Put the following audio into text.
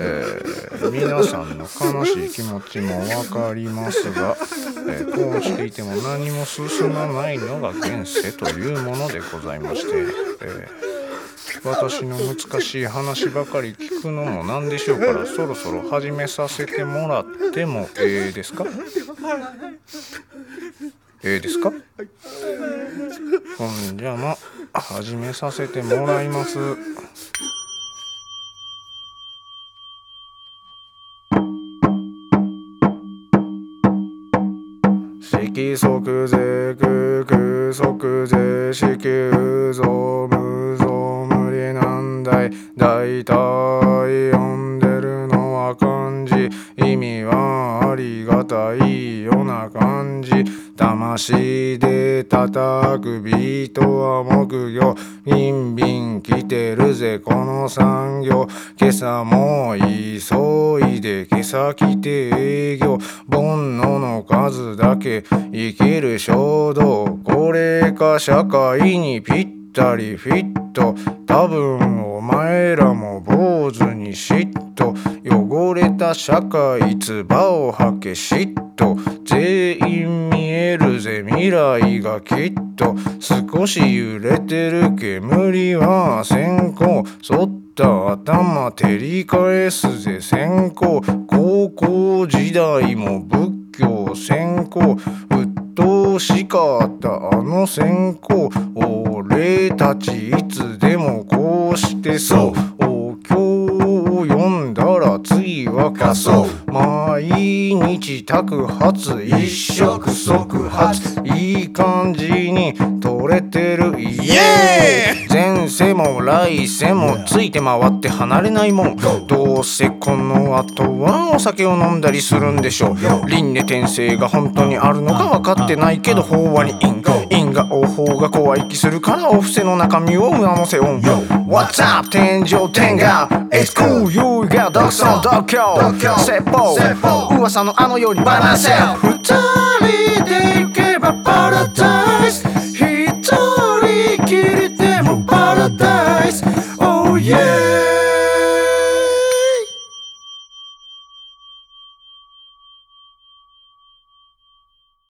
えー皆さんの悲しい気持ちもわかりますが、えーこうしていても何も進まないのが現世というものでございまして、えー私の難しい話ばかり聞くのもなんでしょうからそろそろ始めさせてもらってもええですか？ええですか？ほんじゃま始めさせてもらいます。色即是空空即是子宮ぞ無ぞ無理難題大体読んでるのは漢字意味はがたいような感じ。魂で叩くビートは木魚。ビンビン来てるぜこの産業。今朝も急いで今朝来て営業。煩悩の数だけ生きる衝動。これか社会にぴったりフィット多分お前らも坊主に嫉妬。汚れた社会唾を吐け嫉妬。全員見えるぜ未来がきっと。少し揺れてる煙は先行。そった頭照り返すぜ先行。高校時代も仏教専攻。鬱陶しかったあの先行。俺たちいつでもこうしてそう。お経を読んだら次は仮想毎日宅発一触即発。いい感じに取れてるイエーイ。前世も来世もついて回って離れないもん。どうせこの後はお酒を飲んだりするんでしょう。輪廻転生が本当にあるのか分かってないけど法話に因因果応報が怖い気するからお布施の中身を上乗せオン What's up? 天上天下 It's cool you got 独尊独協説法噂のあのようにバランス二人で行けばパラダ